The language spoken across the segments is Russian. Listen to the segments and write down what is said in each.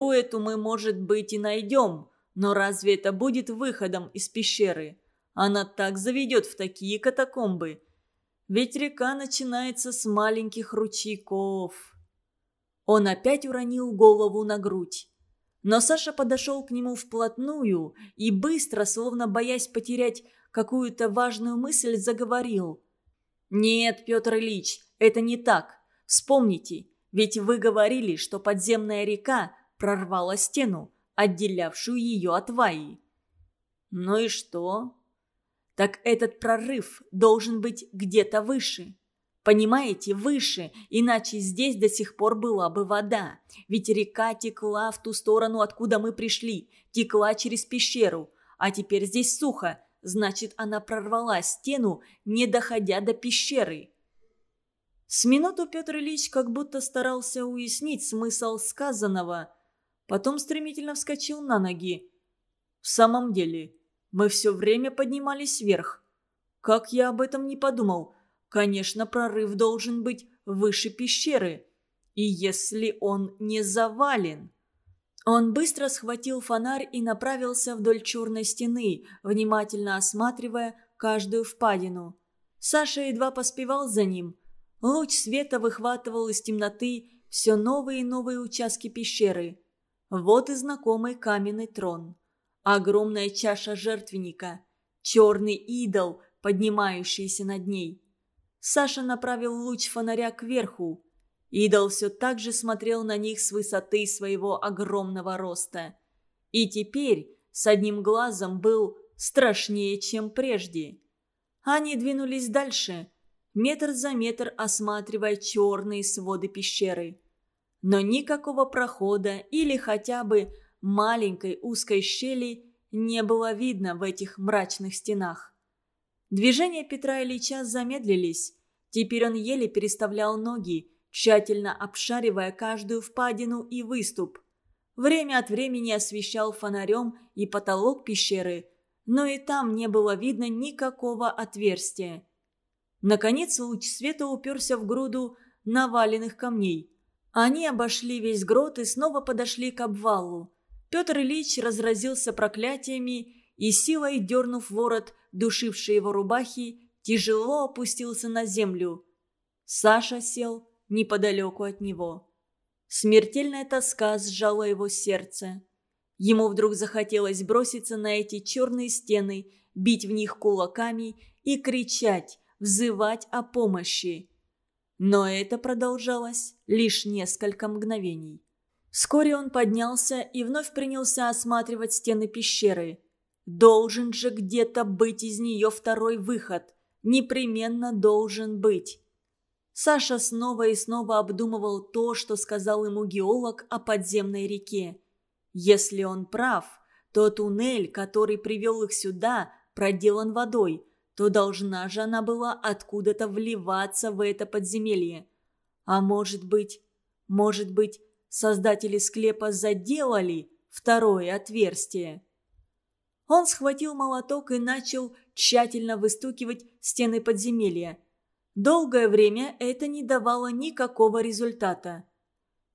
эту мы, может быть, и найдем, но разве это будет выходом из пещеры? Она так заведет в такие катакомбы. Ведь река начинается с маленьких ручейков. Он опять уронил голову на грудь. Но Саша подошел к нему вплотную и быстро, словно боясь потерять какую-то важную мысль, заговорил. «Нет, Петр Ильич, это не так. Вспомните, ведь вы говорили, что подземная река прорвала стену, отделявшую ее от Ваи». «Ну и что?» «Так этот прорыв должен быть где-то выше. Понимаете, выше, иначе здесь до сих пор была бы вода. Ведь река текла в ту сторону, откуда мы пришли, текла через пещеру, а теперь здесь сухо, значит, она прорвала стену, не доходя до пещеры. С минуту Петр Ильич как будто старался уяснить смысл сказанного, потом стремительно вскочил на ноги. «В самом деле, мы все время поднимались вверх. Как я об этом не подумал?» Конечно, прорыв должен быть выше пещеры. И если он не завален... Он быстро схватил фонарь и направился вдоль черной стены, внимательно осматривая каждую впадину. Саша едва поспевал за ним. Луч света выхватывал из темноты все новые и новые участки пещеры. Вот и знакомый каменный трон. Огромная чаша жертвенника. Черный идол, поднимающийся над ней. Саша направил луч фонаря кверху. Идол все так же смотрел на них с высоты своего огромного роста. И теперь с одним глазом был страшнее, чем прежде. Они двинулись дальше, метр за метр осматривая черные своды пещеры. Но никакого прохода или хотя бы маленькой узкой щели не было видно в этих мрачных стенах. Движения Петра Ильича замедлились. Теперь он еле переставлял ноги, тщательно обшаривая каждую впадину и выступ. Время от времени освещал фонарем и потолок пещеры, но и там не было видно никакого отверстия. Наконец луч света уперся в груду наваленных камней. Они обошли весь грот и снова подошли к обвалу. Петр Ильич разразился проклятиями и силой, дернув ворот, душившей его рубахи, тяжело опустился на землю. Саша сел неподалеку от него. Смертельная тоска сжала его сердце. Ему вдруг захотелось броситься на эти черные стены, бить в них кулаками и кричать, взывать о помощи. Но это продолжалось лишь несколько мгновений. Вскоре он поднялся и вновь принялся осматривать стены пещеры. Должен же где-то быть из нее второй выход. Непременно должен быть. Саша снова и снова обдумывал то, что сказал ему геолог о подземной реке. Если он прав, то туннель, который привел их сюда, проделан водой, то должна же она была откуда-то вливаться в это подземелье. А может быть, может быть, создатели склепа заделали второе отверстие? Он схватил молоток и начал тщательно выстукивать стены подземелья. Долгое время это не давало никакого результата.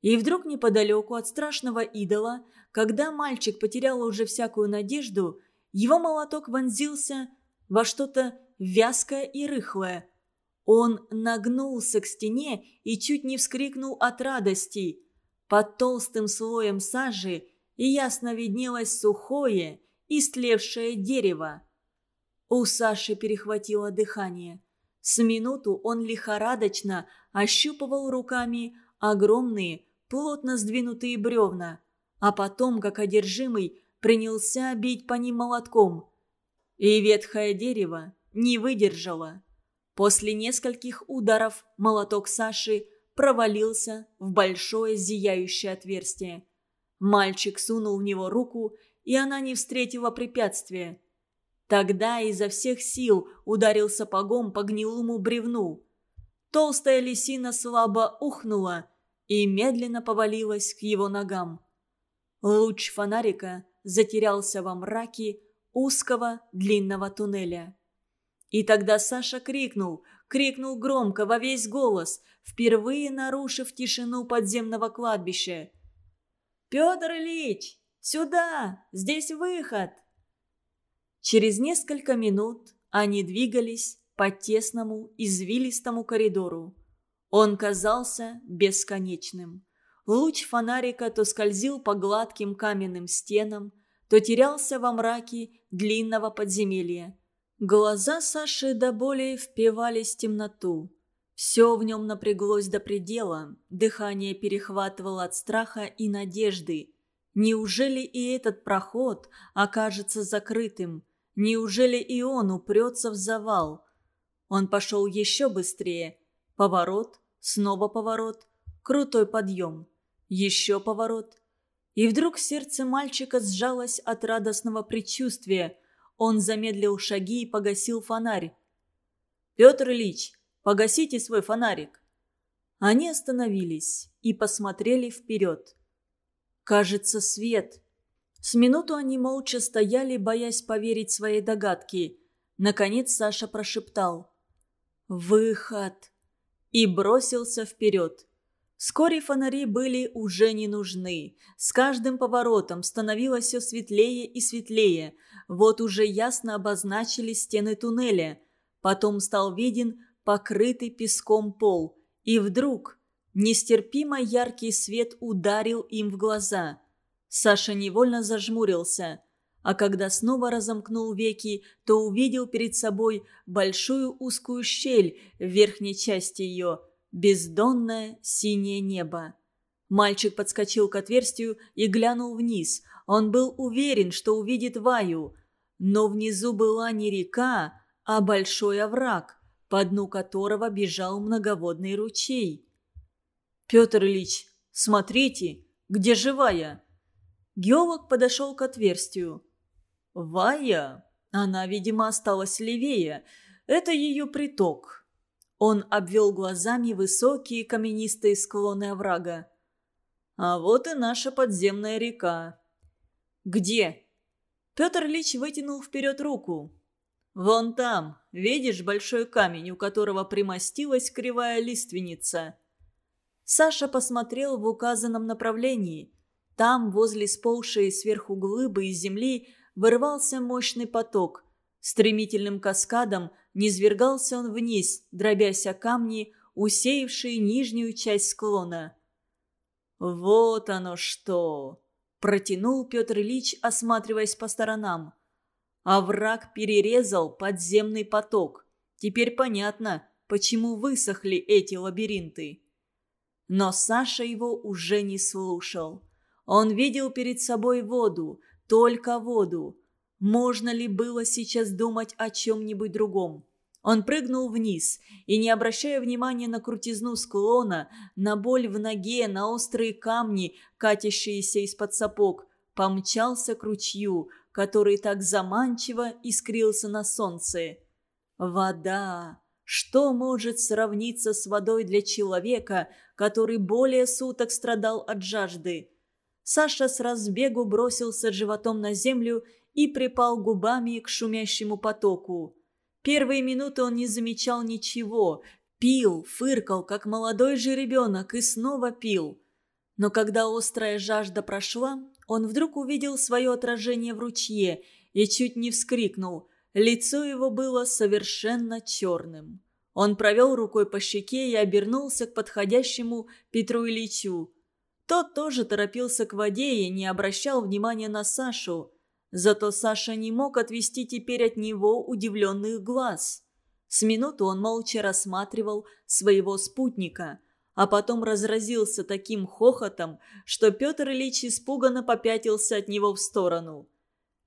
И вдруг неподалеку от страшного идола, когда мальчик потерял уже всякую надежду, его молоток вонзился во что-то вязкое и рыхлое. Он нагнулся к стене и чуть не вскрикнул от радости. Под толстым слоем сажи ясно виднелось сухое, истлевшее дерево. У Саши перехватило дыхание. С минуту он лихорадочно ощупывал руками огромные, плотно сдвинутые бревна, а потом, как одержимый, принялся бить по ним молотком. И ветхое дерево не выдержало. После нескольких ударов молоток Саши провалился в большое зияющее отверстие. Мальчик сунул в него руку и она не встретила препятствия. Тогда изо всех сил ударил сапогом по гнилому бревну. Толстая лисина слабо ухнула и медленно повалилась к его ногам. Луч фонарика затерялся во мраке узкого длинного туннеля. И тогда Саша крикнул, крикнул громко, во весь голос, впервые нарушив тишину подземного кладбища. Петр Ильич! Сюда! Здесь выход!» Через несколько минут они двигались по тесному, извилистому коридору. Он казался бесконечным. Луч фонарика то скользил по гладким каменным стенам, то терялся во мраке длинного подземелья. Глаза Саши до боли впивались в темноту. Все в нем напряглось до предела, дыхание перехватывало от страха и надежды. Неужели и этот проход окажется закрытым? Неужели и он упрется в завал? Он пошел еще быстрее. Поворот, снова поворот, крутой подъем. Еще поворот. И вдруг сердце мальчика сжалось от радостного предчувствия. Он замедлил шаги и погасил фонарь. «Петр Ильич, Погасите свой фонарик». Они остановились и посмотрели вперед. «Кажется, свет». С минуту они молча стояли, боясь поверить своей догадке. Наконец Саша прошептал «Выход!» и бросился вперед. Вскоре фонари были уже не нужны. С каждым поворотом становилось все светлее и светлее. Вот уже ясно обозначили стены туннеля. Потом стал виден покрытый песком пол, и вдруг нестерпимо яркий свет ударил им в глаза. Саша невольно зажмурился, а когда снова разомкнул веки, то увидел перед собой большую узкую щель в верхней части ее, бездонное синее небо. Мальчик подскочил к отверстию и глянул вниз. Он был уверен, что увидит Ваю. Но внизу была не река, а большой овраг – по дну которого бежал многоводный ручей. «Петр Ильич, смотрите, где живая?» Геолог подошел к отверстию. «Вая? Она, видимо, осталась левее. Это ее приток». Он обвел глазами высокие каменистые склоны оврага. «А вот и наша подземная река». «Где?» Петр Ильич вытянул вперед руку. «Вон там, видишь большой камень, у которого примостилась кривая лиственница?» Саша посмотрел в указанном направлении. Там, возле сползшей сверху глыбы из земли, вырвался мощный поток. Стремительным каскадом низвергался он вниз, дробясь о камни, усеявшие нижнюю часть склона. «Вот оно что!» – протянул Петр Ильич, осматриваясь по сторонам. А враг перерезал подземный поток. Теперь понятно, почему высохли эти лабиринты. Но Саша его уже не слушал. Он видел перед собой воду, только воду. Можно ли было сейчас думать о чем-нибудь другом? Он прыгнул вниз и, не обращая внимания на крутизну склона, на боль в ноге, на острые камни, катящиеся из-под сапог, помчался к ручью, который так заманчиво искрился на солнце. Вода! Что может сравниться с водой для человека, который более суток страдал от жажды? Саша с разбегу бросился животом на землю и припал губами к шумящему потоку. Первые минуты он не замечал ничего, пил, фыркал, как молодой же ребенок, и снова пил. Но когда острая жажда прошла, он вдруг увидел свое отражение в ручье и чуть не вскрикнул. Лицо его было совершенно черным. Он провел рукой по щеке и обернулся к подходящему Петру Ильичу. Тот тоже торопился к воде и не обращал внимания на Сашу. Зато Саша не мог отвести теперь от него удивленных глаз. С минуту он молча рассматривал своего спутника – а потом разразился таким хохотом, что Петр Ильич испуганно попятился от него в сторону.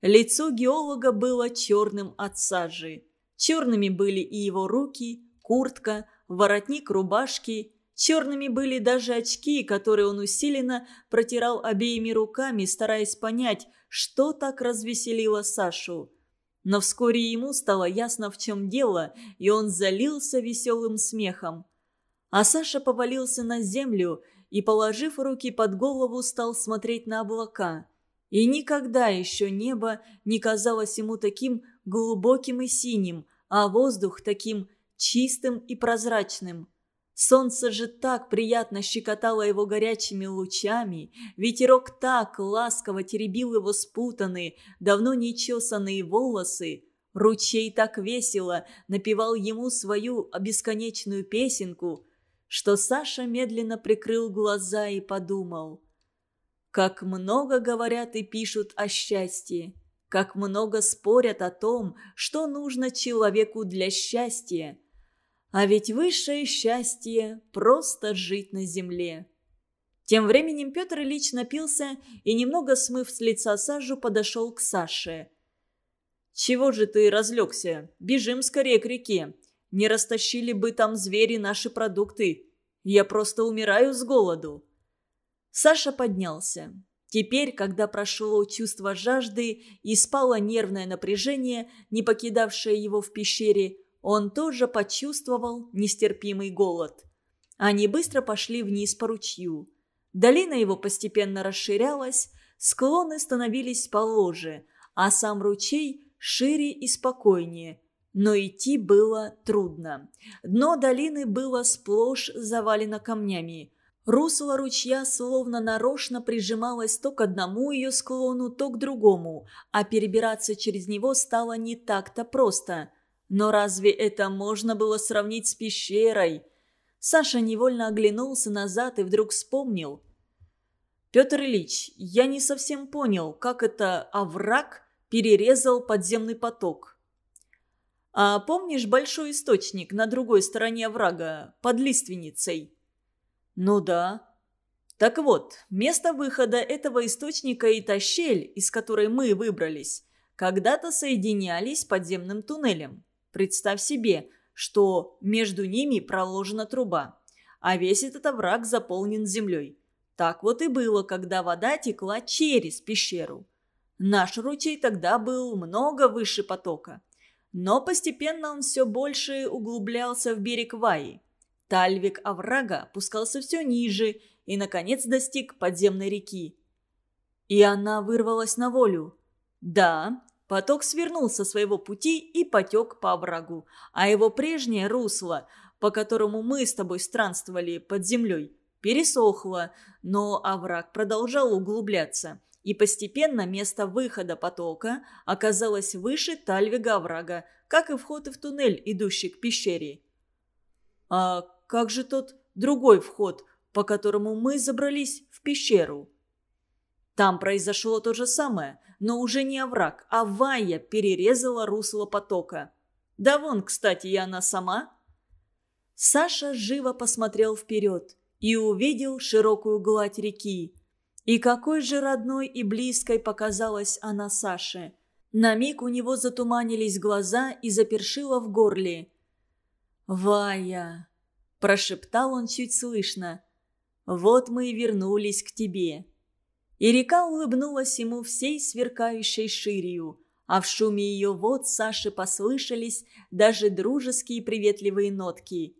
Лицо геолога было черным от сажи. Черными были и его руки, куртка, воротник рубашки. Черными были даже очки, которые он усиленно протирал обеими руками, стараясь понять, что так развеселило Сашу. Но вскоре ему стало ясно, в чем дело, и он залился веселым смехом. А Саша повалился на землю и, положив руки под голову, стал смотреть на облака. И никогда еще небо не казалось ему таким глубоким и синим, а воздух таким чистым и прозрачным. Солнце же так приятно щекотало его горячими лучами, ветерок так ласково теребил его спутанные, давно нечесанные волосы, ручей так весело напевал ему свою бесконечную песенку, что Саша медленно прикрыл глаза и подумал. Как много говорят и пишут о счастье, как много спорят о том, что нужно человеку для счастья – а ведь высшее счастье – просто жить на земле. Тем временем Петр Ильич напился и, немного смыв с лица сажу, подошел к Саше. «Чего же ты разлегся? Бежим скорее к реке. Не растащили бы там звери наши продукты. Я просто умираю с голоду». Саша поднялся. Теперь, когда прошло чувство жажды и спало нервное напряжение, не покидавшее его в пещере, он тоже почувствовал нестерпимый голод. Они быстро пошли вниз по ручью. Долина его постепенно расширялась, склоны становились положе, а сам ручей шире и спокойнее. Но идти было трудно. Дно долины было сплошь завалено камнями. Русло ручья словно нарочно прижималось то к одному ее склону, то к другому, а перебираться через него стало не так-то просто. Но разве это можно было сравнить с пещерой? Саша невольно оглянулся назад и вдруг вспомнил. «Петр Ильич, я не совсем понял, как это овраг перерезал подземный поток». «А помнишь большой источник на другой стороне оврага, под лиственницей?» «Ну да». «Так вот, место выхода этого источника и та щель, из которой мы выбрались, когда-то соединялись подземным туннелем. Представь себе, что между ними проложена труба, а весь этот овраг заполнен землей. Так вот и было, когда вода текла через пещеру. Наш ручей тогда был много выше потока. Но постепенно он все больше углублялся в берег Ваи. Тальвик оврага опускался все ниже и, наконец, достиг подземной реки. И она вырвалась на волю. Да, Поток свернул со своего пути и потек по оврагу, а его прежнее русло, по которому мы с тобой странствовали под землей, пересохло, но овраг продолжал углубляться, и постепенно место выхода потока оказалось выше Тальвига оврага, как и вход в туннель, идущий к пещере. «А как же тот другой вход, по которому мы забрались в пещеру?» Там произошло то же самое, но уже не овраг, а Вая перерезала русло потока. Да вон, кстати, и она сама. Саша живо посмотрел вперед и увидел широкую гладь реки. И какой же родной и близкой показалась она Саше. На миг у него затуманились глаза и запершило в горле. «Вая!» – прошептал он чуть слышно. «Вот мы и вернулись к тебе». И река улыбнулась ему всей сверкающей ширью, а в шуме ее вод Саше послышались даже дружеские приветливые нотки.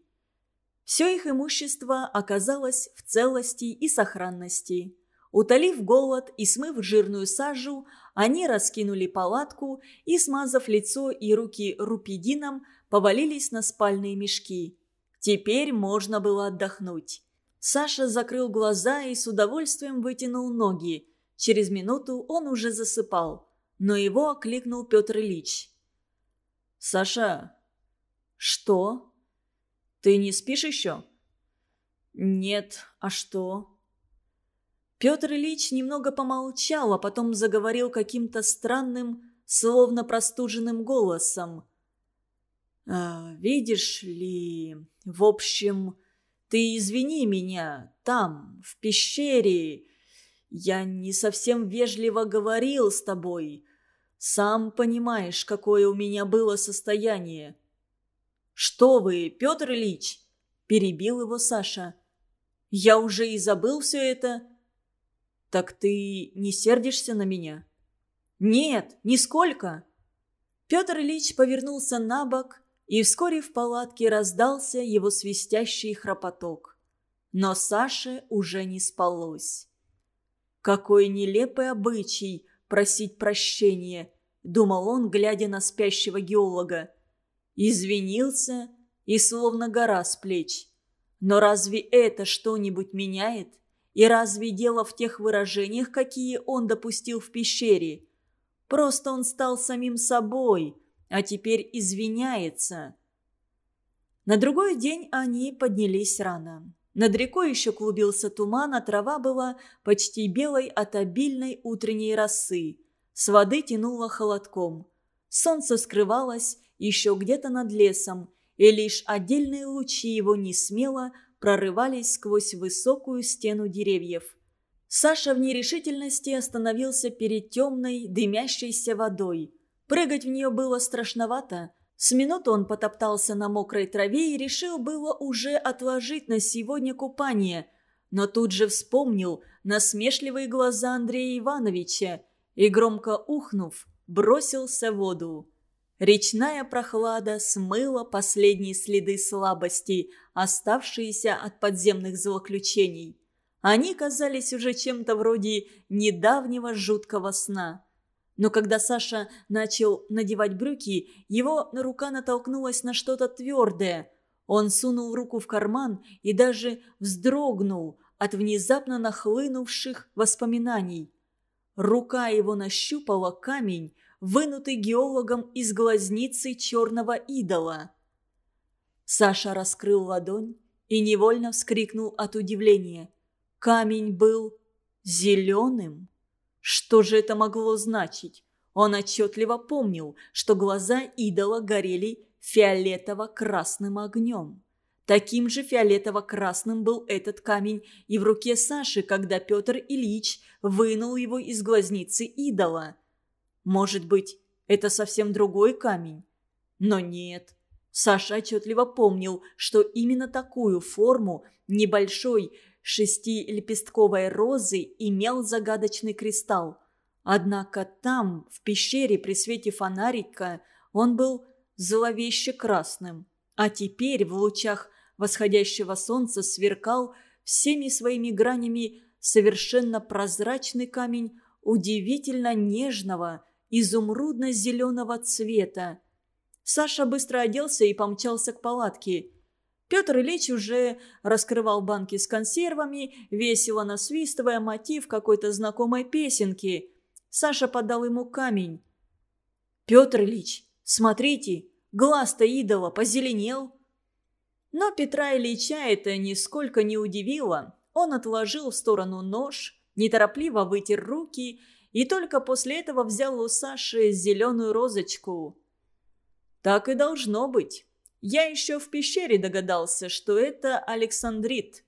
Все их имущество оказалось в целости и сохранности. Утолив голод и смыв жирную сажу, они раскинули палатку и, смазав лицо и руки рупидином, повалились на спальные мешки. Теперь можно было отдохнуть. Саша закрыл глаза и с удовольствием вытянул ноги. Через минуту он уже засыпал, но его окликнул Петр Ильич. «Саша!» «Что?» «Ты не спишь еще?» «Нет, а что?» Петр Ильич немного помолчал, а потом заговорил каким-то странным, словно простуженным голосом. «А, «Видишь ли, в общем, ты извини меня, там, в пещере. Я не совсем вежливо говорил с тобой. Сам понимаешь, какое у меня было состояние». «Что вы, Петр Ильич?» – перебил его Саша. «Я уже и забыл все это». «Так ты не сердишься на меня?» «Нет, нисколько». Петр Ильич повернулся на бок и вскоре в палатке раздался его свистящий храпоток. Но Саше уже не спалось. «Какой нелепый обычай просить прощения!» – думал он, глядя на спящего геолога. Извинился, и словно гора с плеч. Но разве это что-нибудь меняет? И разве дело в тех выражениях, какие он допустил в пещере? Просто он стал самим собой, а теперь извиняется. На другой день они поднялись рано. Над рекой еще клубился туман, а трава была почти белой от обильной утренней росы. С воды тянуло холодком. Солнце скрывалось еще где-то над лесом, и лишь отдельные лучи его не смело прорывались сквозь высокую стену деревьев. Саша в нерешительности остановился перед темной, дымящейся водой. Прыгать в нее было страшновато. С минуту он потоптался на мокрой траве и решил было уже отложить на сегодня купание, но тут же вспомнил насмешливые глаза Андрея Ивановича и, громко ухнув, бросился в воду. Речная прохлада смыла последние следы слабости, оставшиеся от подземных злоключений. Они казались уже чем-то вроде недавнего жуткого сна. Но когда Саша начал надевать брюки, его рука натолкнулась на что-то твердое. Он сунул руку в карман и даже вздрогнул от внезапно нахлынувших воспоминаний. Рука его нащупала камень, вынутый геологом из глазницы черного идола. Саша раскрыл ладонь и невольно вскрикнул от удивления. Камень был зеленым. Что же это могло значить? Он отчетливо помнил, что глаза идола горели фиолетово-красным огнем. Таким же фиолетово-красным был этот камень и в руке Саши, когда Петр Ильич вынул его из глазницы идола. Может быть, это совсем другой камень? Но нет. Саша отчетливо помнил, что именно такую форму небольшой шестилепестковой розы имел загадочный кристалл. Однако там, в пещере при свете фонарика, он был зловеще красным. А теперь в лучах восходящего солнца сверкал всеми своими гранями совершенно прозрачный камень удивительно нежного, изумрудно-зеленого цвета. Саша быстро оделся и помчался к палатке. Петр Ильич уже раскрывал банки с консервами, весело насвистывая мотив какой-то знакомой песенки. Саша подал ему камень. «Петр Ильич, смотрите, глаз-то идола позеленел». Но Петра Ильича это нисколько не удивило. Он отложил в сторону нож, неторопливо вытер руки и только после этого взял у Саши зеленую розочку. «Так и должно быть». Я еще в пещере догадался, что это Александрит.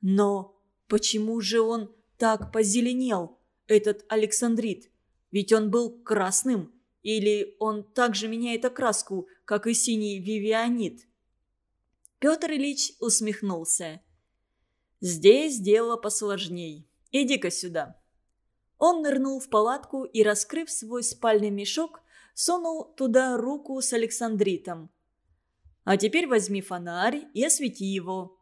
Но почему же он так позеленел, этот Александрит? Ведь он был красным. Или он также меняет окраску, как и синий вивианит? Петр Ильич усмехнулся. «Здесь дело посложней. Иди-ка сюда». Он нырнул в палатку и, раскрыв свой спальный мешок, сунул туда руку с Александритом. А теперь возьми фонарь и освети его».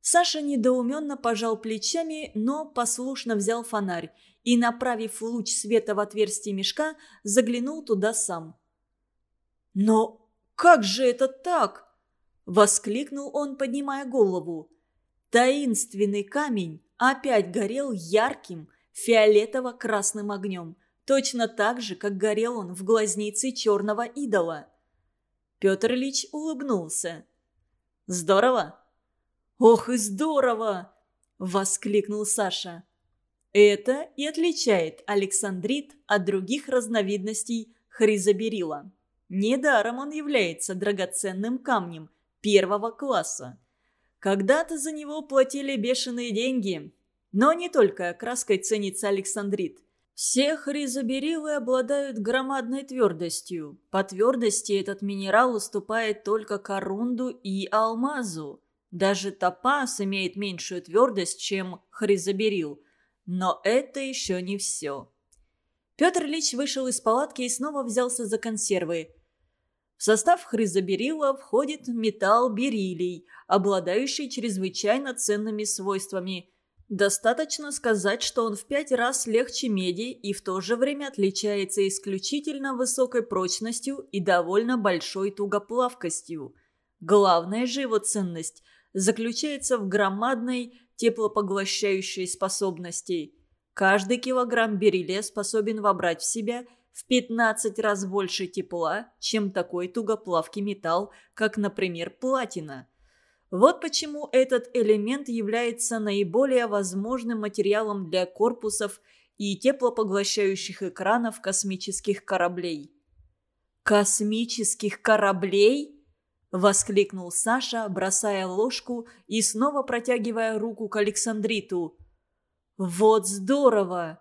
Саша недоуменно пожал плечами, но послушно взял фонарь и, направив луч света в отверстие мешка, заглянул туда сам. «Но как же это так?» – воскликнул он, поднимая голову. Таинственный камень опять горел ярким фиолетово-красным огнем, точно так же, как горел он в глазнице черного идола. Петр Ильич улыбнулся. «Здорово?» «Ох и здорово!» – воскликнул Саша. Это и отличает Александрит от других разновидностей хризоберила. Недаром он является драгоценным камнем первого класса. Когда-то за него платили бешеные деньги. Но не только краской ценится Александрит. Все хризоберилы обладают громадной твердостью. По твердости этот минерал уступает только корунду и алмазу. Даже топаз имеет меньшую твердость, чем хризоберил. Но это еще не все. Петр Ильич вышел из палатки и снова взялся за консервы. В состав хризоберила входит металл бериллий, обладающий чрезвычайно ценными свойствами – Достаточно сказать, что он в пять раз легче меди и в то же время отличается исключительно высокой прочностью и довольно большой тугоплавкостью. Главная же его ценность заключается в громадной теплопоглощающей способности. Каждый килограмм бериллия способен вобрать в себя в 15 раз больше тепла, чем такой тугоплавкий металл, как, например, платина. Вот почему этот элемент является наиболее возможным материалом для корпусов и теплопоглощающих экранов космических кораблей. «Космических кораблей?» – воскликнул Саша, бросая ложку и снова протягивая руку к Александриту. «Вот здорово!»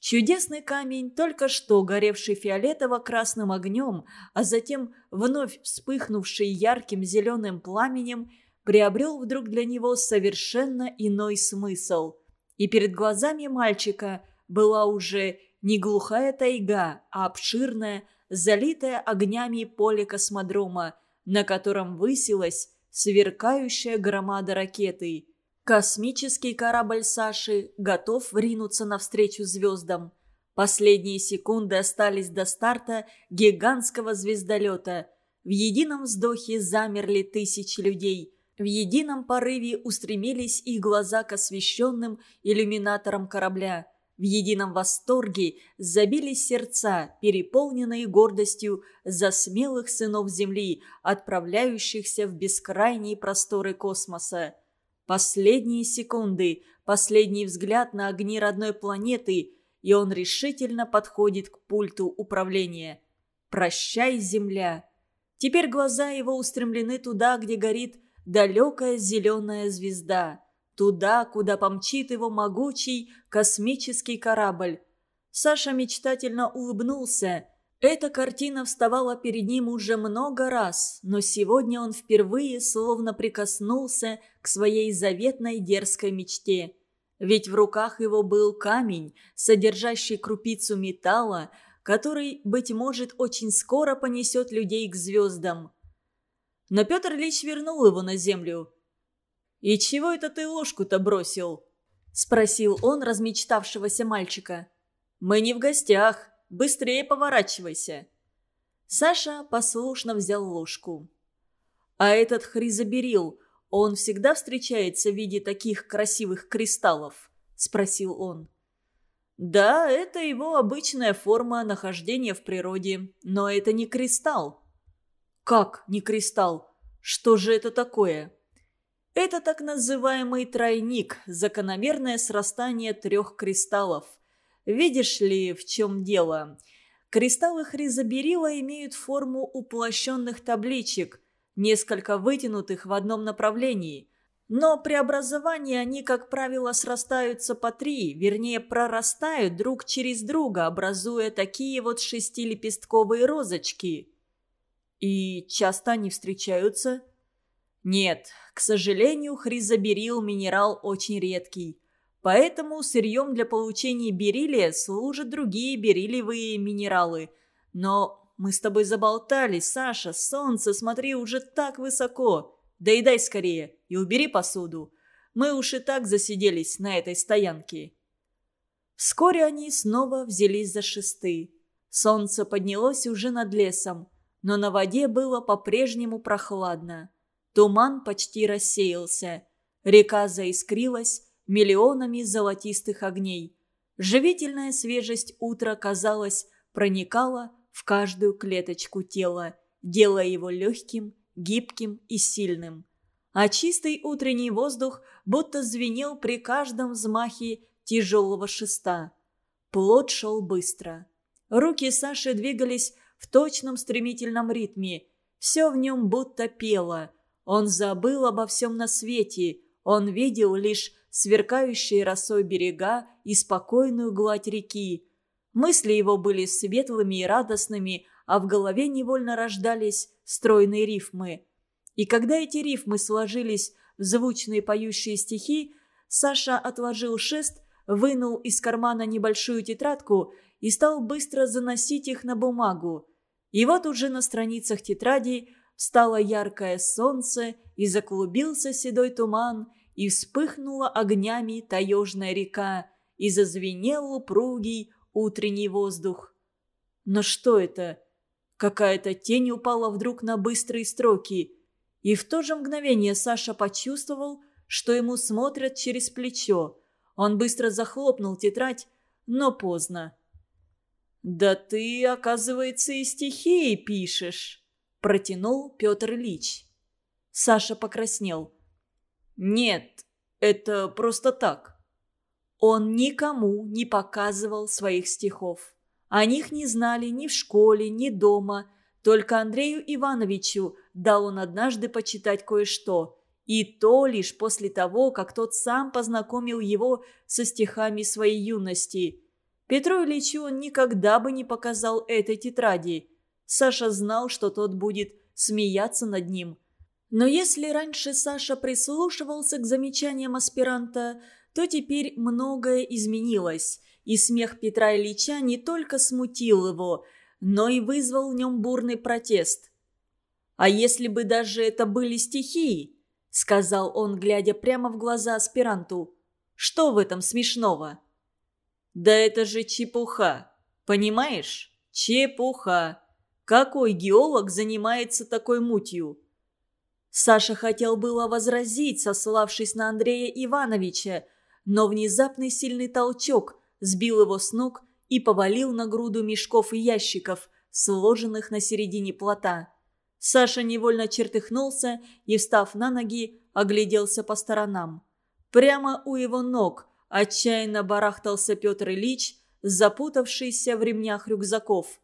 Чудесный камень, только что горевший фиолетово-красным огнем, а затем вновь вспыхнувший ярким зеленым пламенем, приобрел вдруг для него совершенно иной смысл. И перед глазами мальчика была уже не глухая тайга, а обширная, залитая огнями поле космодрома, на котором высилась сверкающая громада ракеты – Космический корабль Саши готов ринуться навстречу звездам. Последние секунды остались до старта гигантского звездолета. В едином вздохе замерли тысячи людей. В едином порыве устремились их глаза к освещенным иллюминаторам корабля. В едином восторге забились сердца, переполненные гордостью за смелых сынов Земли, отправляющихся в бескрайние просторы космоса. Последние секунды, последний взгляд на огни родной планеты, и он решительно подходит к пульту управления. «Прощай, Земля!» Теперь глаза его устремлены туда, где горит далекая зеленая звезда. Туда, куда помчит его могучий космический корабль. Саша мечтательно улыбнулся – эта картина вставала перед ним уже много раз, но сегодня он впервые словно прикоснулся к своей заветной дерзкой мечте. Ведь в руках его был камень, содержащий крупицу металла, который, быть может, очень скоро понесет людей к звездам. Но Петр Ильич вернул его на землю. «И чего это ты ложку-то бросил?» – спросил он размечтавшегося мальчика. «Мы не в гостях, Быстрее поворачивайся!» Саша послушно взял ложку. «А этот хризоберил, он всегда встречается в виде таких красивых кристаллов?» – спросил он. «Да, это его обычная форма нахождения в природе, но это не кристалл». «Как не кристалл? Что же это такое?» Это так называемый тройник, закономерное срастание трех кристаллов – Видишь ли, в чем дело? Кристаллы хризоберила имеют форму уплощенных табличек, несколько вытянутых в одном направлении. Но при образовании они, как правило, срастаются по три, вернее, прорастают друг через друга, образуя такие вот шестилепестковые розочки. И часто они встречаются? Нет, к сожалению, хризоберил минерал очень редкий. Поэтому сырьем для получения бериллия служат другие бериллиевые минералы. Но мы с тобой заболтали, Саша, солнце, смотри, уже так высоко. Доедай скорее и убери посуду. Мы уж и так засиделись на этой стоянке. Вскоре они снова взялись за шесты. Солнце поднялось уже над лесом, но на воде было по-прежнему прохладно. Туман почти рассеялся. Река заискрилась, миллионами золотистых огней. Живительная свежесть утра, казалось, проникала в каждую клеточку тела, делая его легким, гибким и сильным. А чистый утренний воздух будто звенел при каждом взмахе тяжелого шеста. Плод шел быстро. Руки Саши двигались в точном стремительном ритме. Все в нем будто пело. Он забыл обо всем на свете. Он видел лишь сверкающие росой берега и спокойную гладь реки. Мысли его были светлыми и радостными, а в голове невольно рождались стройные рифмы. И когда эти рифмы сложились в звучные поющие стихи, Саша отложил шест, вынул из кармана небольшую тетрадку и стал быстро заносить их на бумагу. И вот уже на страницах тетради встало яркое солнце и заклубился седой туман, и вспыхнула огнями таежная река, и зазвенел упругий утренний воздух. Но что это? Какая-то тень упала вдруг на быстрые строки. И в то же мгновение Саша почувствовал, что ему смотрят через плечо. Он быстро захлопнул тетрадь, но поздно. «Да ты, оказывается, и стихи пишешь», – протянул Петр Ильич. Саша покраснел. «Нет, это просто так». Он никому не показывал своих стихов. О них не знали ни в школе, ни дома. Только Андрею Ивановичу дал он однажды почитать кое-что. И то лишь после того, как тот сам познакомил его со стихами своей юности. Петру Ильичу он никогда бы не показал этой тетради. Саша знал, что тот будет смеяться над ним. Но если раньше Саша прислушивался к замечаниям аспиранта, то теперь многое изменилось и смех Петра Ильича не только смутил его, но и вызвал в нем бурный протест. «А если бы даже это были стихи?» – сказал он, глядя прямо в глаза аспиранту. «Что в этом смешного?» «Да это же чепуха, понимаешь? Чепуха. Какой геолог занимается такой мутью?» Саша хотел было возразить, сославшись на Андрея Ивановича, но внезапный сильный толчок сбил его с ног и повалил на груду мешков и ящиков, сложенных на середине плота. Саша невольно чертыхнулся и, встав на ноги, огляделся по сторонам. Прямо у его ног отчаянно барахтался Петр Ильич, запутавшийся в ремнях рюкзаков.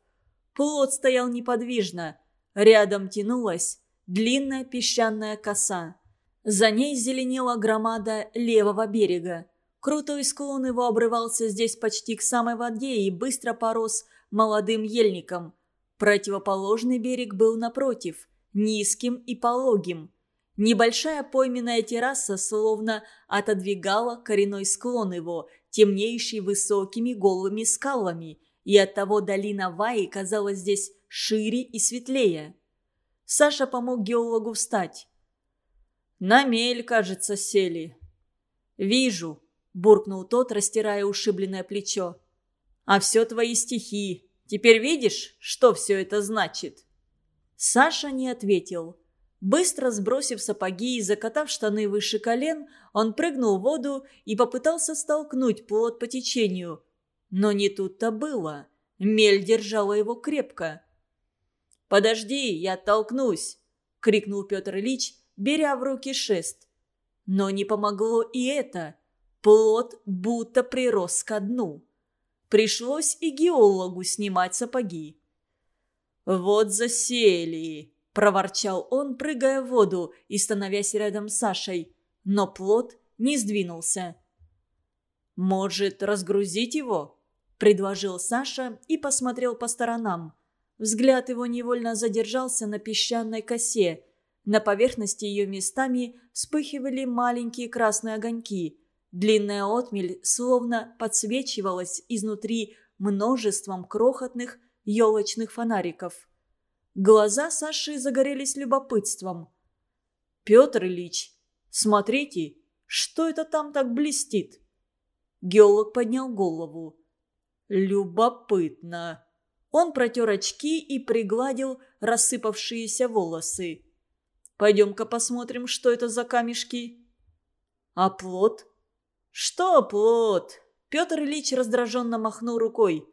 Плот стоял неподвижно. Рядом тянулась длинная песчаная коса. За ней зеленела громада левого берега. Крутой склон его обрывался здесь почти к самой воде и быстро порос молодым ельником. Противоположный берег был напротив, низким и пологим. Небольшая пойменная терраса словно отодвигала коренной склон его, темнейший высокими голыми скалами, и оттого долина Ваи казалась здесь шире и светлее. Саша помог геологу встать. «На мель, кажется, сели». «Вижу», – буркнул тот, растирая ушибленное плечо. «А все твои стихи. Теперь видишь, что все это значит?» Саша не ответил. Быстро сбросив сапоги и закатав штаны выше колен, он прыгнул в воду и попытался столкнуть плод по течению. Но не тут-то было. Мель держала его крепко. «Подожди, я толкнусь!» — крикнул Петр Ильич, беря в руки шест. Но не помогло и это. Плод будто прирос ко дну. Пришлось и геологу снимать сапоги. «Вот засели!» – проворчал он, прыгая в воду и становясь рядом с Сашей. Но плод не сдвинулся. «Может, разгрузить его?» – предложил Саша и посмотрел по сторонам. Взгляд его невольно задержался на песчаной косе. На поверхности ее местами вспыхивали маленькие красные огоньки. Длинная отмель словно подсвечивалась изнутри множеством крохотных елочных фонариков. Глаза Саши загорелись любопытством. «Петр Ильич, смотрите, что это там так блестит?» Геолог поднял голову. «Любопытно». Он протер очки и пригладил рассыпавшиеся волосы. «Пойдем-ка посмотрим, что это за камешки». «А плод?» «Что плод?» Петр Ильич раздраженно махнул рукой.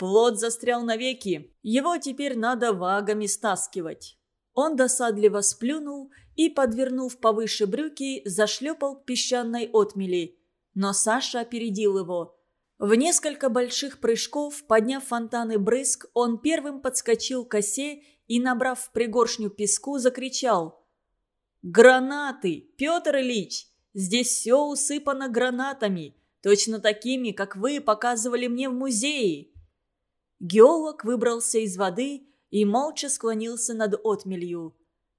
«Плод застрял навеки. Его теперь надо вагами стаскивать». Он досадливо сплюнул и, подвернув повыше брюки, зашлепал к песчаной отмели. Но Саша опередил его. В несколько больших прыжков, подняв фонтаны брызг, он первым подскочил к осе и, набрав пригоршню песку, закричал. «Гранаты! Петр Ильич! Здесь все усыпано гранатами, точно такими, как вы показывали мне в музее». Геолог выбрался из воды и молча склонился над отмелью.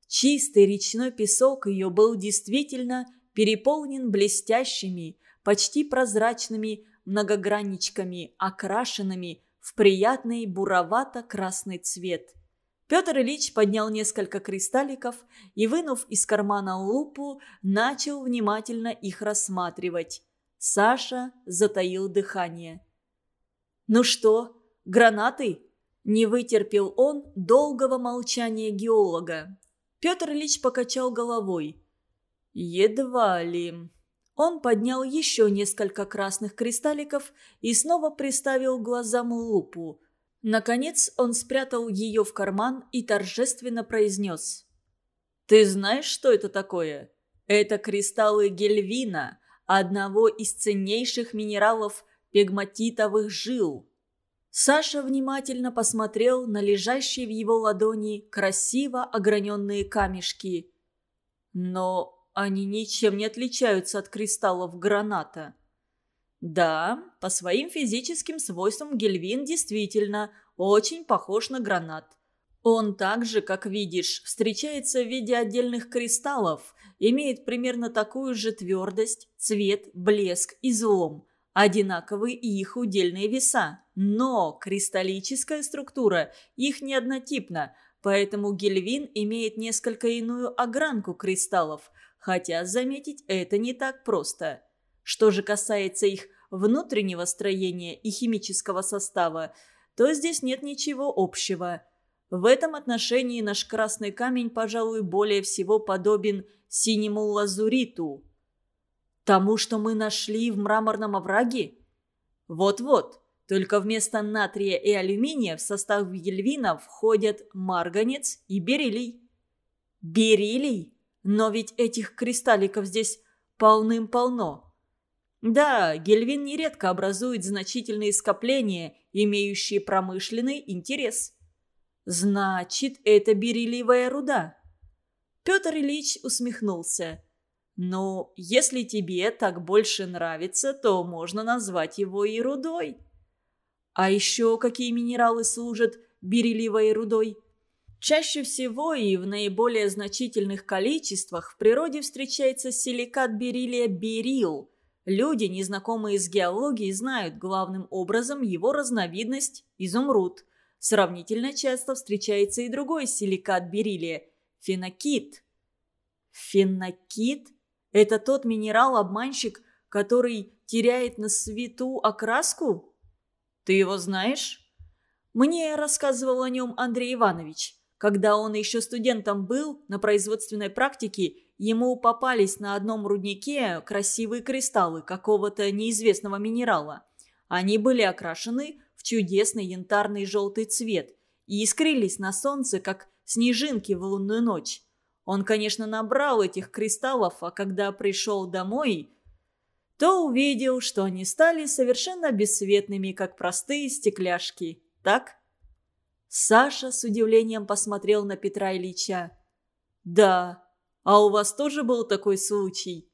Чистый речной песок ее был действительно переполнен блестящими, почти прозрачными многогранничками, окрашенными в приятный буровато-красный цвет. Петр Ильич поднял несколько кристалликов и, вынув из кармана лупу, начал внимательно их рассматривать. Саша затаил дыхание. «Ну что, гранаты?» Не вытерпел он долгого молчания геолога. Петр Ильич покачал головой. «Едва ли». Он поднял еще несколько красных кристалликов и снова приставил глазам лупу. Наконец он спрятал ее в карман и торжественно произнес. «Ты знаешь, что это такое? Это кристаллы гельвина, одного из ценнейших минералов пегматитовых жил». Саша внимательно посмотрел на лежащие в его ладони красиво ограненные камешки. Но они ничем не отличаются от кристаллов граната. Да, по своим физическим свойствам гельвин действительно очень похож на гранат. Он также, как видишь, встречается в виде отдельных кристаллов, имеет примерно такую же твердость, цвет, блеск и злом, одинаковые и их удельные веса. Но кристаллическая структура их не однотипна, поэтому гельвин имеет несколько иную огранку кристаллов, хотя заметить это не так просто. Что же касается их внутреннего строения и химического состава, то здесь нет ничего общего. В этом отношении наш красный камень, пожалуй, более всего подобен синему лазуриту. Тому, что мы нашли в мраморном овраге? Вот-вот. Только вместо натрия и алюминия в состав гельвина входят марганец и бериллий. Бериллий? Но ведь этих кристалликов здесь полным-полно. Да, гельвин нередко образует значительные скопления, имеющие промышленный интерес. Значит, это бериллиевая руда. Петр Ильич усмехнулся. «Ну, если тебе так больше нравится, то можно назвать его и рудой». А еще какие минералы служат бериллиевой рудой? Чаще всего и в наиболее значительных количествах в природе встречается силикат бериллия берил. Люди, незнакомые с геологией, знают главным образом его разновидность – изумруд. Сравнительно часто встречается и другой силикат бериллия – фенокит. Фенокит – это тот минерал-обманщик, который теряет на свету окраску? Ты его знаешь?» Мне рассказывал о нем Андрей Иванович. Когда он еще студентом был, на производственной практике ему попались на одном руднике красивые кристаллы какого-то неизвестного минерала. Они были окрашены в чудесный янтарный желтый цвет и искрились на солнце, как снежинки в лунную ночь. Он, конечно, набрал этих кристаллов, а когда пришел домой, то увидел, что они стали совершенно бесцветными, как простые стекляшки. Так? Саша с удивлением посмотрел на Петра Ильича. «Да, а у вас тоже был такой случай?»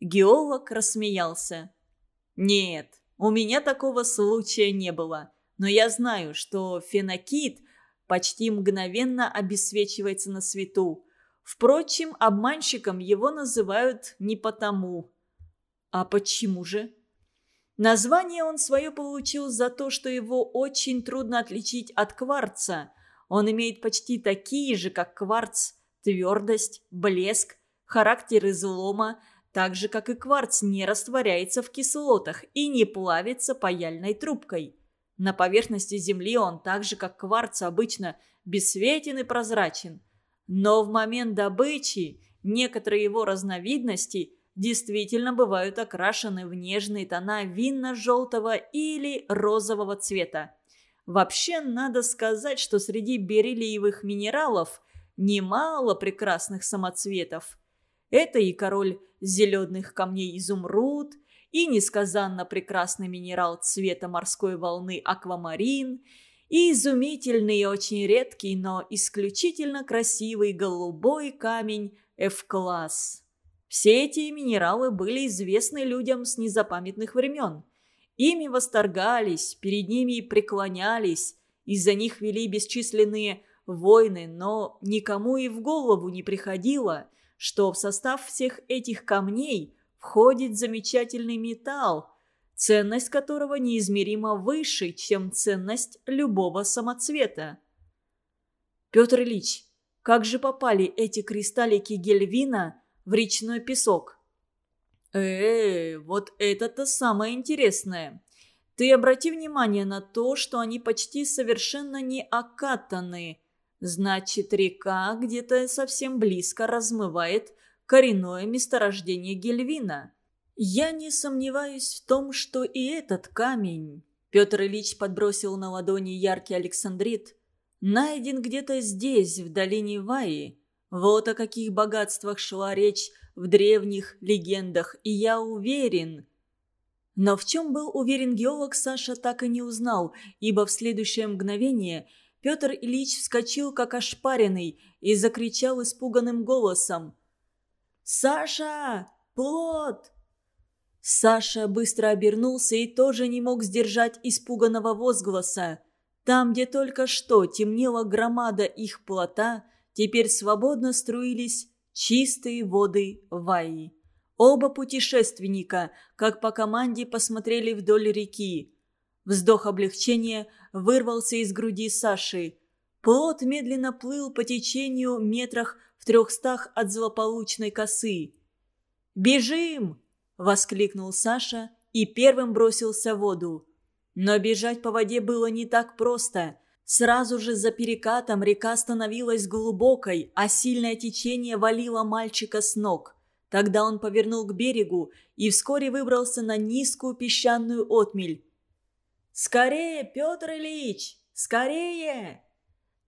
Геолог рассмеялся. «Нет, у меня такого случая не было. Но я знаю, что фенокит почти мгновенно обесвечивается на свету. Впрочем, обманщиком его называют не потому. А почему же? Название он свое получил за то, что его очень трудно отличить от кварца. Он имеет почти такие же, как кварц, твердость, блеск, характер излома, так же, как и кварц не растворяется в кислотах и не плавится паяльной трубкой. На поверхности Земли он так же, как кварц, обычно бесцветен и прозрачен. Но в момент добычи некоторые его разновидности действительно бывают окрашены в нежные тона винно-желтого или розового цвета. Вообще, надо сказать, что среди бериллиевых минералов немало прекрасных самоцветов. Это и король зеленых камней изумруд, и несказанно прекрасный минерал цвета морской волны аквамарин, и изумительный и очень редкий, но исключительно красивый голубой камень F-класс. Все эти минералы были известны людям с незапамятных времен. Ими восторгались, перед ними преклонялись, из-за них вели бесчисленные войны, но никому и в голову не приходило, что в состав всех этих камней входит замечательный металл, ценность которого неизмеримо выше, чем ценность любого самоцвета. Петр Ильич, как же попали эти кристаллики гельвина в речной песок. э вот это-то самое интересное. Ты обрати внимание на то, что они почти совершенно не окатаны. Значит, река где-то совсем близко размывает коренное месторождение Гельвина. Я не сомневаюсь в том, что и этот камень... Петр Ильич подбросил на ладони яркий александрит. Найден где-то здесь, в долине Ваи. Вот о каких богатствах шла речь в древних легендах, и я уверен... Но в чем был уверен геолог, Саша так и не узнал, ибо в следующее мгновение Петр Ильич вскочил, как ошпаренный, и закричал испуганным голосом. «Саша! Плод!» Саша быстро обернулся и тоже не мог сдержать испуганного возгласа. Там, где только что темнела громада их плота, теперь свободно струились чистые воды Ваи. Оба путешественника, как по команде, посмотрели вдоль реки. Вздох облегчения вырвался из груди Саши. Плот медленно плыл по течению метрах в трехстах от злополучной косы. «Бежим!» – воскликнул Саша и первым бросился в воду. Но бежать по воде было не так просто. Сразу же за перекатом река становилась глубокой, а сильное течение валило мальчика с ног. Тогда он повернул к берегу и вскоре выбрался на низкую песчаную отмель. «Скорее, Петр Ильич! Скорее!»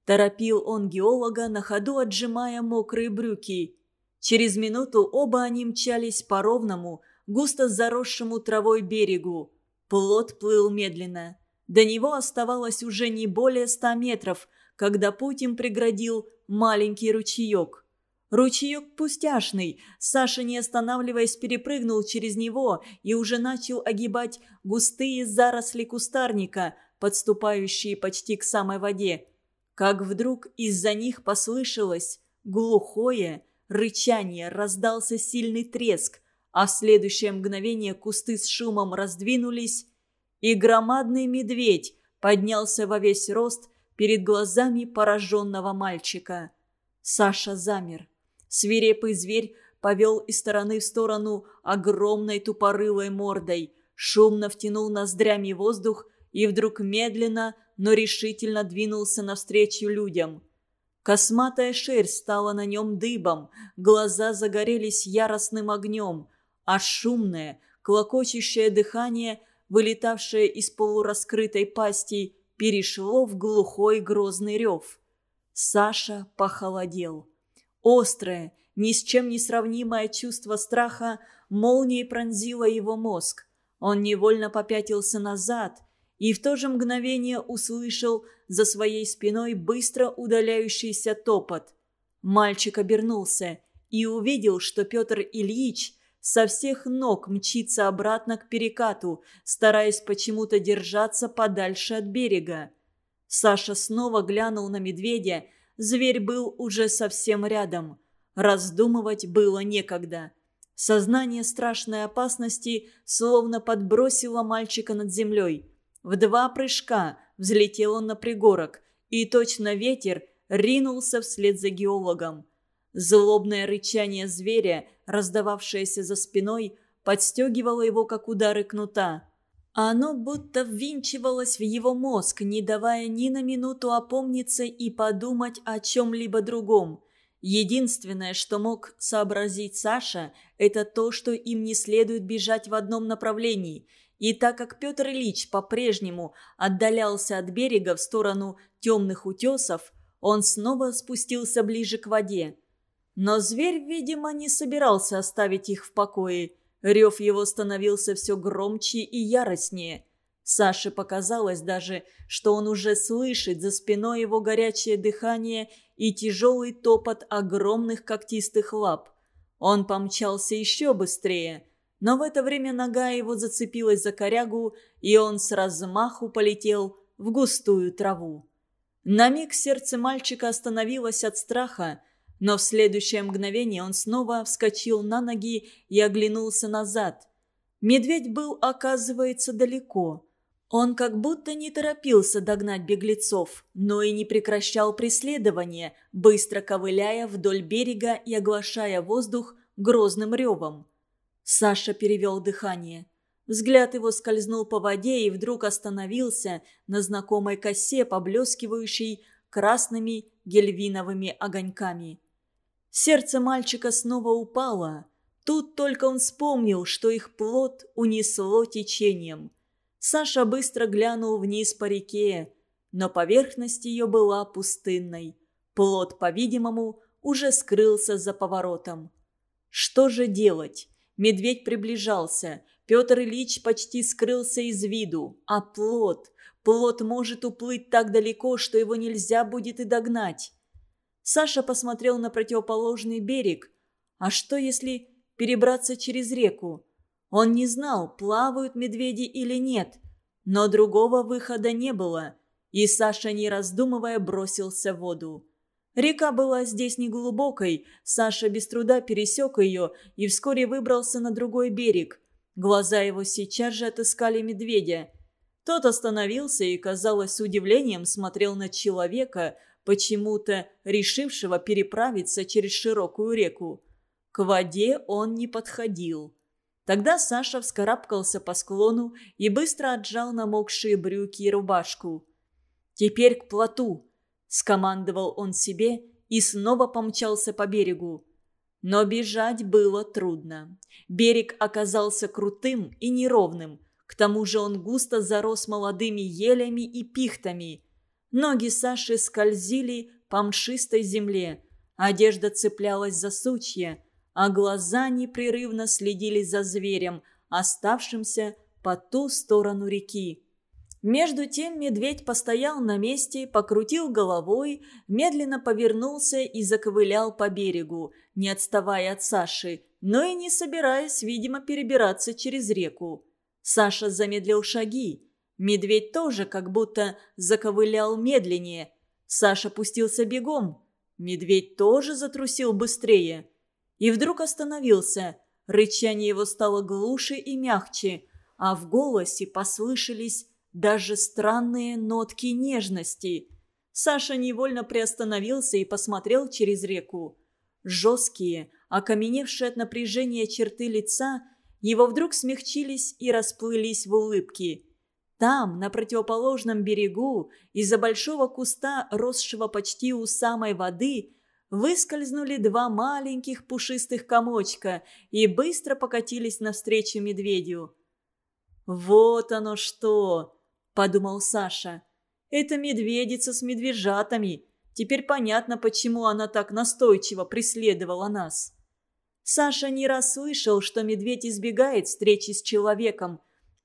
Торопил он геолога, на ходу отжимая мокрые брюки. Через минуту оба они мчались по ровному, густо заросшему травой берегу. Плот плыл медленно. До него оставалось уже не более ста метров, когда путь им преградил маленький ручеек. Ручеек пустяшный. Саша, не останавливаясь, перепрыгнул через него и уже начал огибать густые заросли кустарника, подступающие почти к самой воде. Как вдруг из-за них послышалось глухое рычание, раздался сильный треск, а в следующее мгновение кусты с шумом раздвинулись, и громадный медведь поднялся во весь рост перед глазами пораженного мальчика. Саша замер. Свирепый зверь повел из стороны в сторону огромной тупорылой мордой, шумно втянул ноздрями воздух и вдруг медленно, но решительно двинулся навстречу людям. Косматая шерсть стала на нем дыбом, глаза загорелись яростным огнем, а шумное, клокочущее дыхание, вылетавшее из полураскрытой пасти, перешло в глухой грозный рев. Саша похолодел. Острое, ни с чем не сравнимое чувство страха молнией пронзило его мозг. Он невольно попятился назад и в то же мгновение услышал за своей спиной быстро удаляющийся топот. Мальчик обернулся и увидел, что Петр Ильич со всех ног мчится обратно к перекату, стараясь почему-то держаться подальше от берега. Саша снова глянул на медведя, Зверь был уже совсем рядом. Раздумывать было некогда. Сознание страшной опасности словно подбросило мальчика над землей. В два прыжка взлетел он на пригорок, и точно ветер ринулся вслед за геологом. Злобное рычание зверя, раздававшееся за спиной, подстегивало его, как удары кнута а оно будто ввинчивалось в его мозг, не давая ни на минуту опомниться и подумать о чем-либо другом. Единственное, что мог сообразить Саша, это то, что им не следует бежать в одном направлении. И так как Петр Ильич по-прежнему отдалялся от берега в сторону темных утесов, он снова спустился ближе к воде. Но зверь, видимо, не собирался оставить их в покое – Рев его становился все громче и яростнее. Саше показалось даже, что он уже слышит за спиной его горячее дыхание и тяжелый топот огромных когтистых лап. Он помчался еще быстрее, но в это время нога его зацепилась за корягу, и он с размаху полетел в густую траву. На миг сердце мальчика остановилось от страха, но в следующее мгновение он снова вскочил на ноги и оглянулся назад. Медведь был, оказывается, далеко. Он как будто не торопился догнать беглецов, но и не прекращал преследование, быстро ковыляя вдоль берега и оглашая воздух грозным ревом. Саша перевел дыхание. Взгляд его скользнул по воде и вдруг остановился на знакомой косе, поблескивающей красными гельвиновыми огоньками. Сердце мальчика снова упало. Тут только он вспомнил, что их плод унесло течением. Саша быстро глянул вниз по реке, но поверхность ее была пустынной. Плод, по-видимому, уже скрылся за поворотом. Что же делать? Медведь приближался. Петр Ильич почти скрылся из виду. А плод? Плод может уплыть так далеко, что его нельзя будет и догнать. Саша посмотрел на противоположный берег. А что, если перебраться через реку? Он не знал, плавают медведи или нет, но другого выхода не было, и Саша, не раздумывая, бросился в воду. Река была здесь неглубокой, Саша без труда пересек ее и вскоре выбрался на другой берег. Глаза его сейчас же отыскали медведя. Тот остановился и, казалось, с удивлением смотрел на человека, почему-то решившего переправиться через широкую реку. К воде он не подходил. Тогда Саша вскарабкался по склону и быстро отжал намокшие брюки и рубашку. «Теперь к плоту!» – скомандовал он себе и снова помчался по берегу. Но бежать было трудно. Берег оказался крутым и неровным. К тому же он густо зарос молодыми елями и пихтами. Ноги Саши скользили по мшистой земле. Одежда цеплялась за сучья – а глаза непрерывно следили за зверем, оставшимся по ту сторону реки. Между тем медведь постоял на месте, покрутил головой, медленно повернулся и заковылял по берегу, не отставая от Саши, но и не собираясь, видимо, перебираться через реку. Саша замедлил шаги. Медведь тоже как будто заковылял медленнее. Саша пустился бегом. Медведь тоже затрусил быстрее и вдруг остановился. Рычание его стало глуше и мягче, а в голосе послышались даже странные нотки нежности. Саша невольно приостановился и посмотрел через реку. Жесткие, окаменевшие от напряжения черты лица, его вдруг смягчились и расплылись в улыбке. Там, на противоположном берегу, из-за большого куста, росшего почти у самой воды, выскользнули два маленьких пушистых комочка и быстро покатились навстречу медведю. «Вот оно что!» – подумал Саша. «Это медведица с медвежатами. Теперь понятно, почему она так настойчиво преследовала нас». Саша не раз слышал, что медведь избегает встречи с человеком,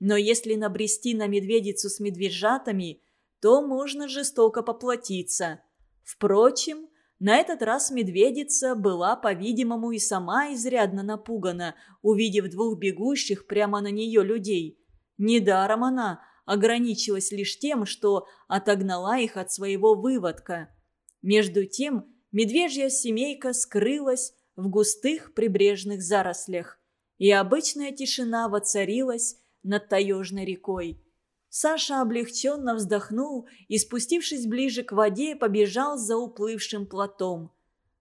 но если набрести на медведицу с медвежатами, то можно жестоко поплатиться. Впрочем, на этот раз медведица была, по-видимому, и сама изрядно напугана, увидев двух бегущих прямо на нее людей. Недаром она ограничилась лишь тем, что отогнала их от своего выводка. Между тем медвежья семейка скрылась в густых прибрежных зарослях, и обычная тишина воцарилась над таежной рекой. Саша облегченно вздохнул и, спустившись ближе к воде, побежал за уплывшим плотом.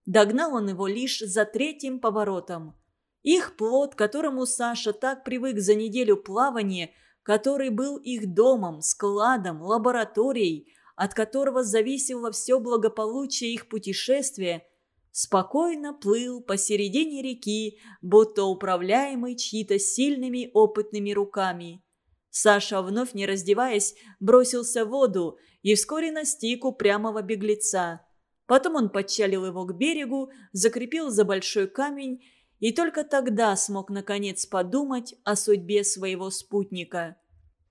Догнал он его лишь за третьим поворотом. Их плот, которому Саша так привык за неделю плавания, который был их домом, складом, лабораторией, от которого зависело все благополучие их путешествия, спокойно плыл посередине реки, будто управляемый чьи-то сильными опытными руками. Саша, вновь не раздеваясь, бросился в воду и вскоре настиг упрямого беглеца. Потом он подчалил его к берегу, закрепил за большой камень и только тогда смог наконец подумать о судьбе своего спутника.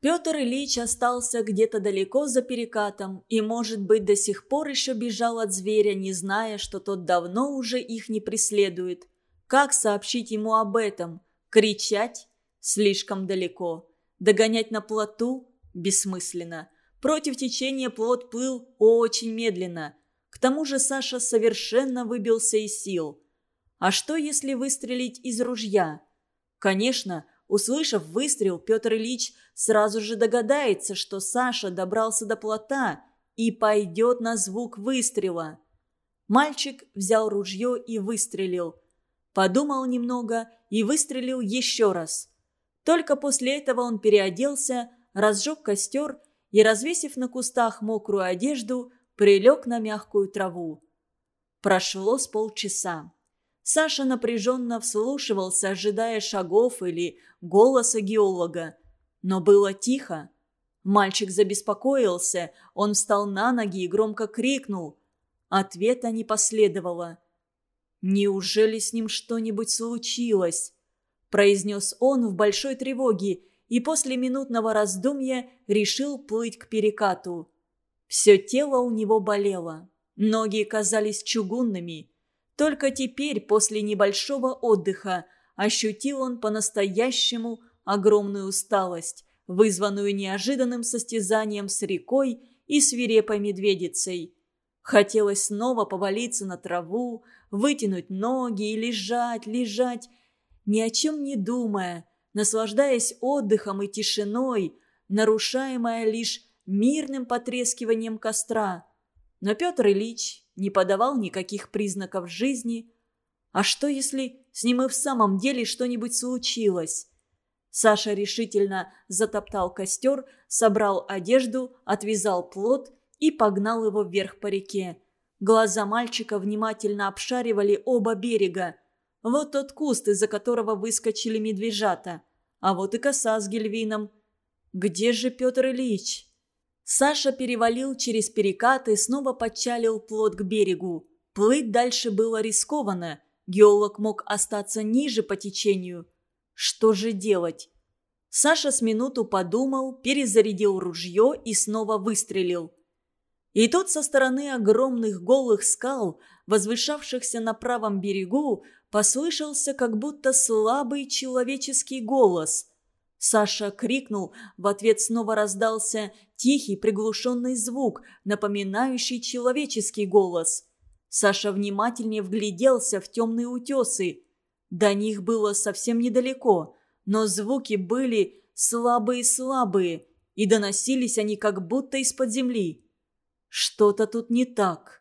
Петр Ильич остался где-то далеко за перекатом и, может быть, до сих пор еще бежал от зверя, не зная, что тот давно уже их не преследует. Как сообщить ему об этом? Кричать? Слишком далеко. Догонять на плоту бессмысленно. Против течения плот плыл очень медленно. К тому же Саша совершенно выбился из сил. А что, если выстрелить из ружья? Конечно, услышав выстрел, Петр Ильич сразу же догадается, что Саша добрался до плота и пойдет на звук выстрела. Мальчик взял ружье и выстрелил. Подумал немного и выстрелил еще раз – только после этого он переоделся, разжег костер и, развесив на кустах мокрую одежду, прилег на мягкую траву. Прошло с полчаса. Саша напряженно вслушивался, ожидая шагов или голоса геолога. Но было тихо. Мальчик забеспокоился, он встал на ноги и громко крикнул. Ответа не последовало. «Неужели с ним что-нибудь случилось?» произнес он в большой тревоге и после минутного раздумья решил плыть к перекату. Все тело у него болело, ноги казались чугунными. Только теперь, после небольшого отдыха, ощутил он по-настоящему огромную усталость, вызванную неожиданным состязанием с рекой и свирепой медведицей. Хотелось снова повалиться на траву, вытянуть ноги и лежать, лежать, ни о чем не думая, наслаждаясь отдыхом и тишиной, нарушаемая лишь мирным потрескиванием костра. Но Петр Ильич не подавал никаких признаков жизни. А что, если с ним и в самом деле что-нибудь случилось? Саша решительно затоптал костер, собрал одежду, отвязал плод и погнал его вверх по реке. Глаза мальчика внимательно обшаривали оба берега. Вот тот куст, из-за которого выскочили медвежата. А вот и коса с гельвином. Где же Петр Ильич? Саша перевалил через перекат и снова подчалил плот к берегу. Плыть дальше было рискованно. Геолог мог остаться ниже по течению. Что же делать? Саша с минуту подумал, перезарядил ружье и снова выстрелил. И тут со стороны огромных голых скал, возвышавшихся на правом берегу, послышался как будто слабый человеческий голос. Саша крикнул, в ответ снова раздался тихий приглушенный звук, напоминающий человеческий голос. Саша внимательнее вгляделся в темные утесы. До них было совсем недалеко, но звуки были слабые-слабые, и доносились они как будто из-под земли. Что-то тут не так.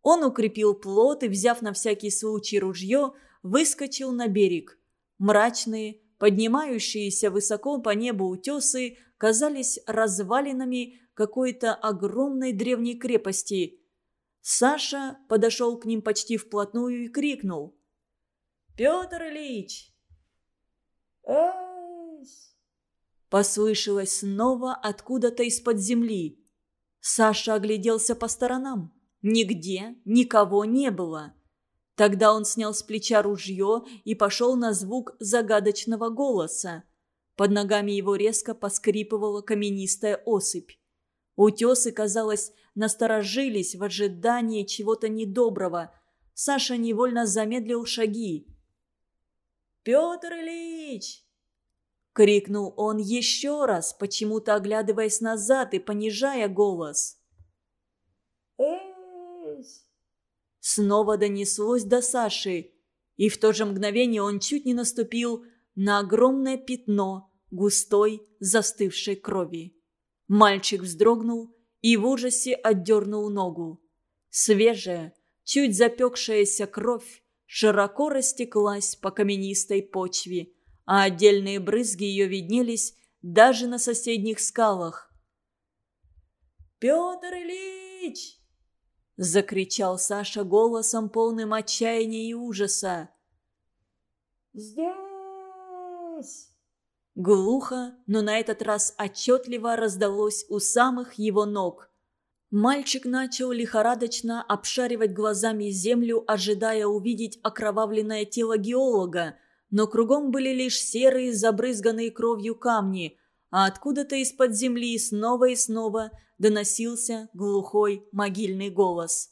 Он укрепил плот и, взяв на всякий случай ружье, выскочил на берег. Мрачные, поднимающиеся высоко по небу утесы казались развалинами какой-то огромной древней крепости. Саша подошел к ним почти вплотную и крикнул. «Петр Ильич!» Послышалось снова откуда-то из-под земли. Саша огляделся по сторонам. Нигде никого не было. Тогда он снял с плеча ружье и пошел на звук загадочного голоса. Под ногами его резко поскрипывала каменистая осыпь. Утесы, казалось, насторожились в ожидании чего-то недоброго. Саша невольно замедлил шаги. «Петр Ильич!» — крикнул он еще раз, почему-то оглядываясь назад и понижая голос. «Эйс!» Снова донеслось до Саши, и в то же мгновение он чуть не наступил на огромное пятно густой застывшей крови. Мальчик вздрогнул и в ужасе отдернул ногу. Свежая, чуть запекшаяся кровь широко растеклась по каменистой почве – а отдельные брызги ее виднелись даже на соседних скалах. «Петр Ильич!» – закричал Саша голосом, полным отчаяния и ужаса. «Здесь!» Глухо, но на этот раз отчетливо раздалось у самых его ног. Мальчик начал лихорадочно обшаривать глазами землю, ожидая увидеть окровавленное тело геолога, но кругом были лишь серые, забрызганные кровью камни, а откуда-то из-под земли снова и снова доносился глухой могильный голос.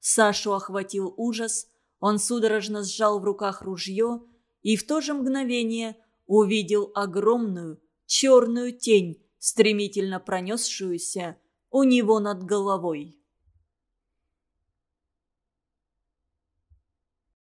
Сашу охватил ужас, он судорожно сжал в руках ружье и в то же мгновение увидел огромную черную тень, стремительно пронесшуюся у него над головой.